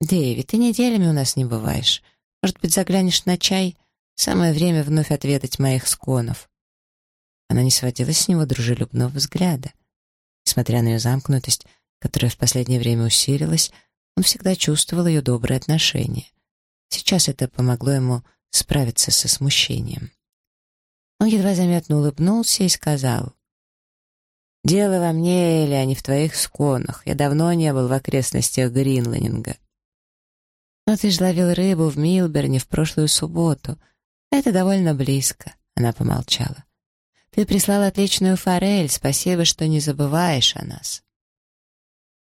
«Дэви, ты неделями у нас не бываешь. Может быть, заглянешь на чай? Самое время вновь отведать моих сконов». Она не сводила с него дружелюбного взгляда. Несмотря на ее замкнутость, которая в последнее время усилилась, он всегда чувствовал ее добрые отношения. Сейчас это помогло ему справиться со смущением. Он едва заметно улыбнулся и сказал, «Дело во мне, или а не в твоих сконах. Я давно не был в окрестностях Гринланинга». «Но ты же ловил рыбу в Милберне в прошлую субботу. Это довольно близко», — она помолчала. «Ты прислал отличную форель, спасибо, что не забываешь о нас».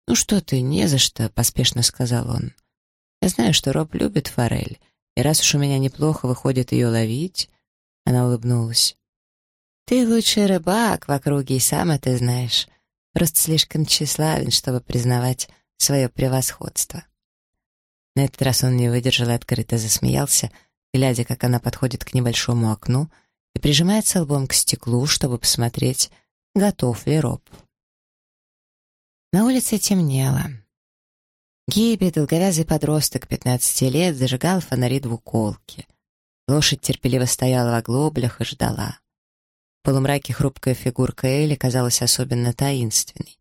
«Ну что ты, не за что», — поспешно сказал он. «Я знаю, что Роб любит форель, и раз уж у меня неплохо выходит ее ловить...» Она улыбнулась. «Ты лучший рыбак в округе, и сам это знаешь. Просто слишком тщеславен, чтобы признавать свое превосходство». На этот раз он не выдержал и открыто засмеялся, глядя, как она подходит к небольшому окну и прижимается лбом к стеклу, чтобы посмотреть, готов ли Роб. На улице темнело. Гиби, долговязый подросток 15 лет, зажигал фонари двуколки. Лошадь терпеливо стояла в оглоблях и ждала. В полумраке хрупкая фигурка Эли казалась особенно таинственной,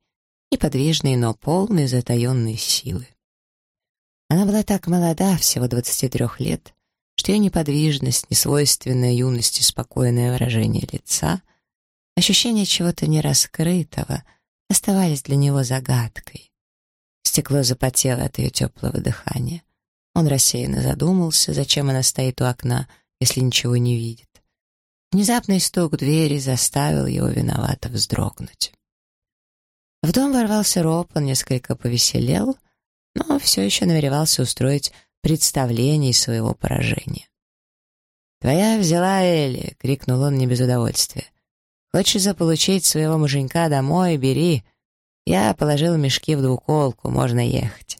неподвижной, но полной затаенной силы. Она была так молода, всего 23 лет, что ее неподвижность, несвойственная юности спокойное выражение лица, ощущение чего-то нераскрытого оставались для него загадкой. Стекло запотело от ее теплого дыхания. Он рассеянно задумался, зачем она стоит у окна, если ничего не видит. Внезапный стук двери заставил его виновато вздрогнуть. В дом ворвался Роб, он несколько повеселел, но все еще намеревался устроить представление своего поражения. «Твоя взяла Элли!» — крикнул он не без удовольствия. «Хочешь заполучить своего муженька домой? Бери. Я положил мешки в двуколку, можно ехать».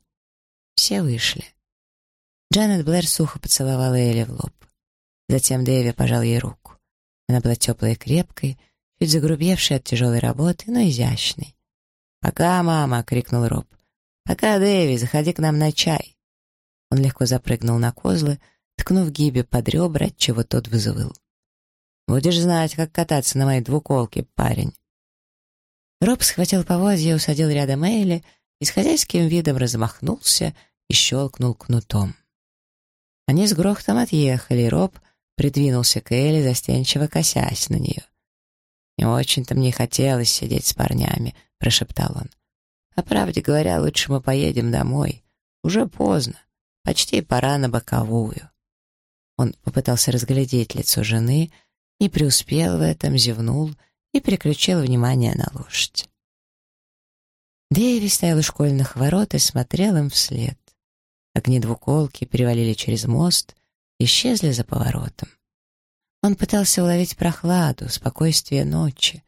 Все вышли. Джанет Блэр сухо поцеловала Элли в лоб. Затем Дэви пожал ей руку. Она была теплой и крепкой, чуть загрубевшей от тяжелой работы, но изящной. «Пока, мама!» — крикнул Роб. «Пока, Дэви, заходи к нам на чай!» Он легко запрыгнул на козлы, ткнув Гиби под ребра, чего тот вызывал. «Будешь знать, как кататься на моей двуколке, парень!» Роб схватил поводья, усадил рядом Эйли и с хозяйским видом размахнулся и щелкнул кнутом. Они с грохотом отъехали, и Роб придвинулся к Элли, застенчиво косясь на нее. «Не очень-то мне хотелось сидеть с парнями», — прошептал он. «По правде говоря, лучше мы поедем домой. Уже поздно. Почти пора на боковую». Он попытался разглядеть лицо жены, не преуспел в этом, зевнул и переключил внимание на лошадь. Дэви стоял у школьных ворот и смотрел им вслед. Огни двуколки перевалили через мост, исчезли за поворотом. Он пытался уловить прохладу, спокойствие ночи.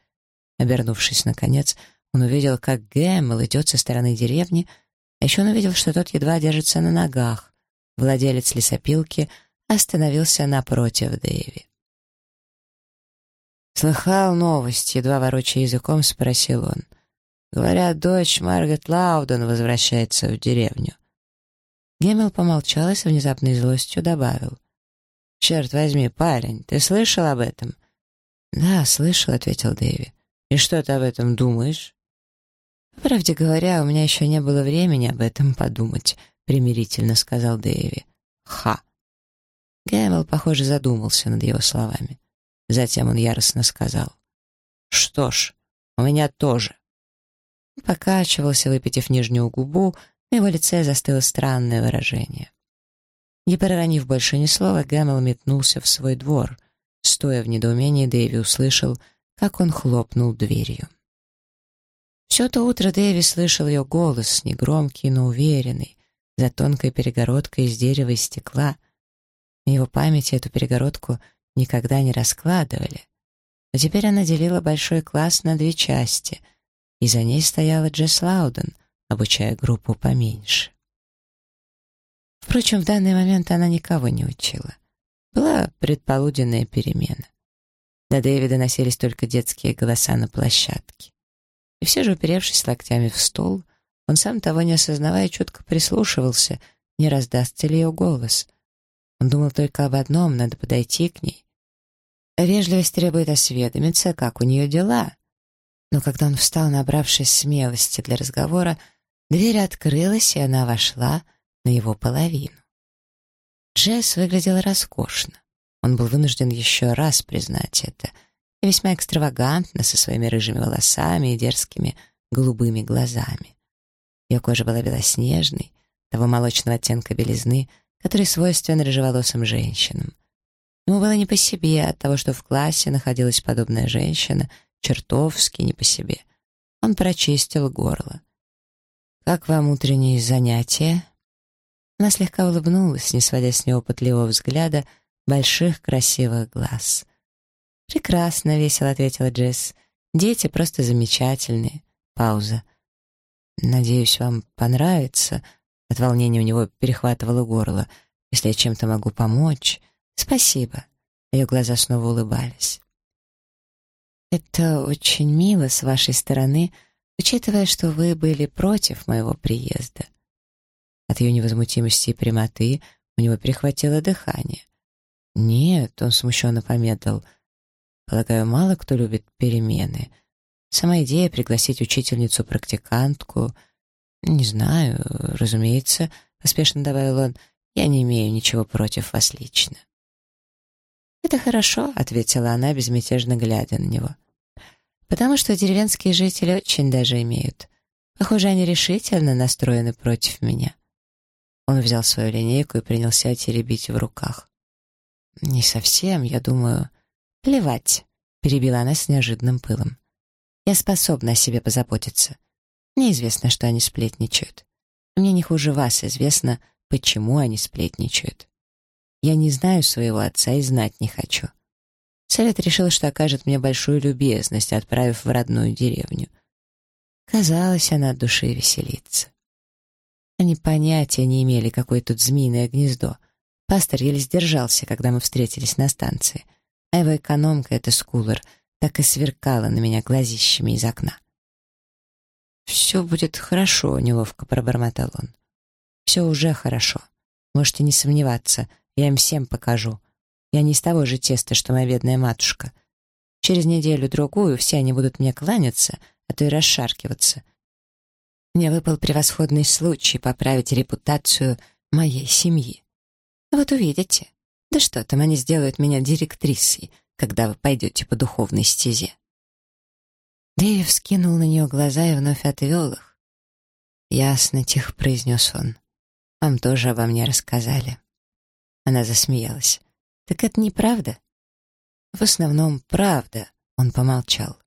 Обернувшись, наконец, он увидел, как Гэммел идет со стороны деревни, а еще он увидел, что тот едва держится на ногах. Владелец лесопилки остановился напротив Дэви. «Слыхал новость?» — едва ворочая языком, спросил он. «Говорят, дочь Маргарет Лауден возвращается в деревню. Гемел помолчал и с внезапной злостью добавил. «Черт возьми, парень, ты слышал об этом?» «Да, слышал», — ответил Дэви. «И что ты об этом думаешь?» «По правде говоря, у меня еще не было времени об этом подумать», — примирительно сказал Дэви. «Ха!» Гэмел, похоже, задумался над его словами. Затем он яростно сказал. «Что ж, у меня тоже». Покачивался, выпитив нижнюю губу, на его лице застыло странное выражение. Не проронив больше ни слова, Гэмел метнулся в свой двор. Стоя в недоумении, Дэви услышал, как он хлопнул дверью. Все то утро Дэви слышал ее голос, негромкий, но уверенный, за тонкой перегородкой из дерева и стекла. На его памяти эту перегородку никогда не раскладывали. Но теперь она делила большой класс на две части, и за ней стояла Джесс Лауден, обучая группу поменьше. Впрочем, в данный момент она никого не учила. Была предполуденная перемена. До Дэвида носились только детские голоса на площадке. И все же, уперевшись локтями в стол, он сам того не осознавая, чутко прислушивался не раздастся ли ее голос. Он думал только об одном — надо подойти к ней. Вежливость требует осведомиться, как у нее дела. Но когда он встал, набравшись смелости для разговора, дверь открылась, и она вошла на его половину. Джесс выглядел роскошно. Он был вынужден еще раз признать это. Весьма экстравагантно, со своими рыжими волосами и дерзкими голубыми глазами. Ее кожа была белоснежной, того молочного оттенка белизны, который свойствен рыжеволосым женщинам. Ему было не по себе от того, что в классе находилась подобная женщина, чертовски не по себе. Он прочистил горло. «Как вам утренние занятия?» Она слегка улыбнулась, не сводя с него пытливого взгляда больших красивых глаз. «Прекрасно», — весело ответила Джесс. «Дети просто замечательные». Пауза. «Надеюсь, вам понравится». От волнения у него перехватывало горло. «Если я чем-то могу помочь...» «Спасибо». Ее глаза снова улыбались. «Это очень мило с вашей стороны, учитывая, что вы были против моего приезда». От ее невозмутимости и прямоты у него перехватило дыхание. «Нет», — он смущенно помедлил. «Полагаю, мало кто любит перемены. Сама идея пригласить учительницу-практикантку... Не знаю, разумеется», — поспешно добавил он, — «я не имею ничего против вас лично». «Это хорошо», — ответила она, безмятежно глядя на него. «Потому что деревенские жители очень даже имеют. Похоже, они решительно настроены против меня». Он взял свою линейку и принялся теребить в руках. «Не совсем, я думаю...» «Плевать», — перебила она с неожиданным пылом. «Я способна о себе позаботиться. Неизвестно, что они сплетничают. Мне не хуже вас известно, почему они сплетничают. Я не знаю своего отца и знать не хочу. Совет решил, что окажет мне большую любезность, отправив в родную деревню. Казалось, она от души веселится. Они понятия не имели, какое тут змеиное гнездо. Пастор еле сдержался, когда мы встретились на станции, а его экономка, эта скулер, так и сверкала на меня глазищами из окна. «Все будет хорошо», — неловко пробормотал он. «Все уже хорошо. Можете не сомневаться, я им всем покажу. Я не из того же теста, что моя бедная матушка. Через неделю-другую все они будут мне кланяться, а то и расшаркиваться. Мне выпал превосходный случай поправить репутацию моей семьи. Вот увидите. Да что там, они сделают меня директрисой, когда вы пойдете по духовной стезе. Дэйв скинул на нее глаза и вновь отвел их. «Ясно», — тихо произнес он. «Вам тоже обо мне рассказали». Она засмеялась. «Так это неправда?» «В основном правда», — он помолчал.